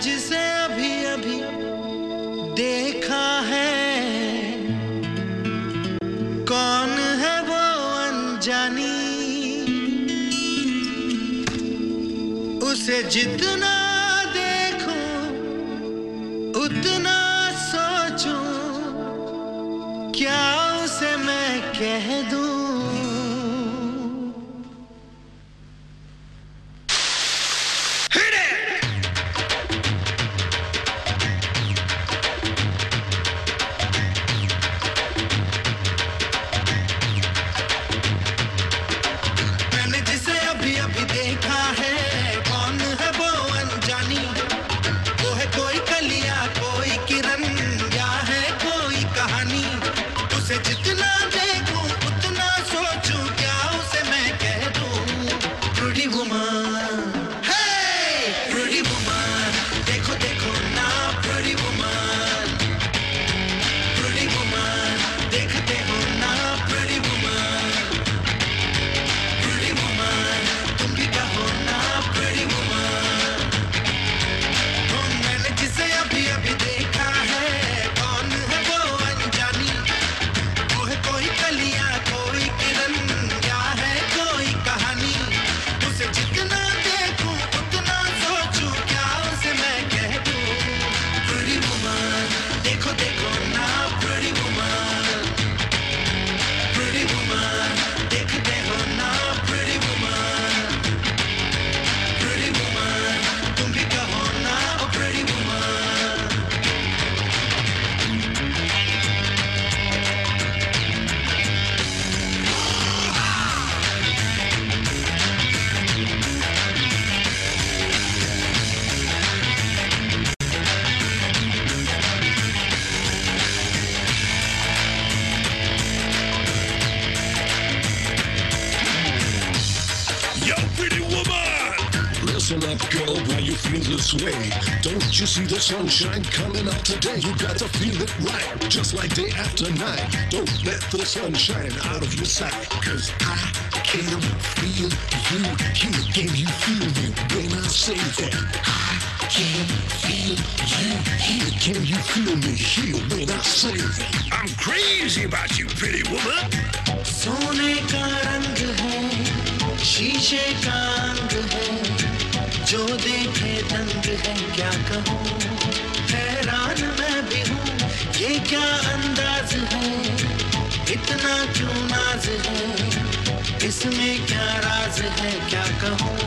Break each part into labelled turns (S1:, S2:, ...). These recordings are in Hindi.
S1: जिसे अभी अभी देखा है। कौन है वो अनजानी? उसे जितना देखूँ, उतना सोचूं, क्या उसे मैं कह दूँ? उसे जितना
S2: Listen up, girl, why you feel this way? Don't you see the sunshine coming out today? You gotta feel it right, just like day after night. Don't let the sunshine out of your sight, cause I can feel you. Here, can you feel me when I say that? I can feel you. Here, can you feel me here when I say that? I'm crazy about you, pretty woman.
S1: सोने का रंग है शीशे का अंग है जो देखे दंग है क्या कहूँ? हैरान मैं भी हूँ। ये क्या अंदाज है? इतना क्यों नाज है? इसमें क्या राज है? क्या कहूँ?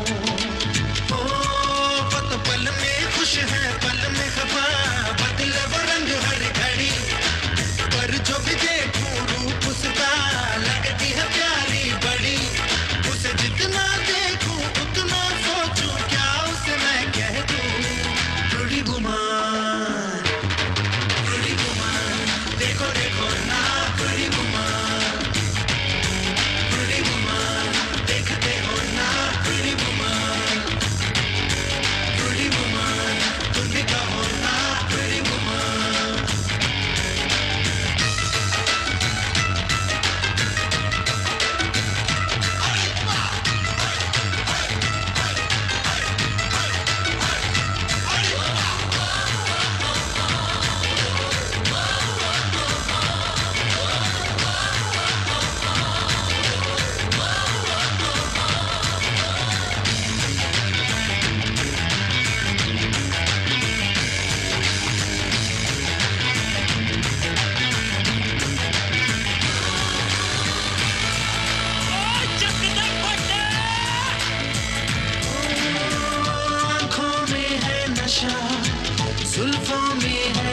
S1: जुल्फों में है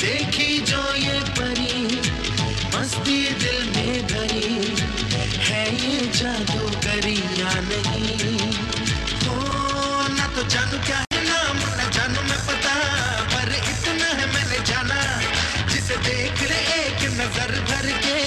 S1: देखी जो ये परी, मस्ती दिल में भरी, है ये जादू करी या नहीं? हो, ना तो जानू क्या है ना ना जानू में पता, पर इतना है मैंने जाना, जिसे देख ले एक नज़र भर के।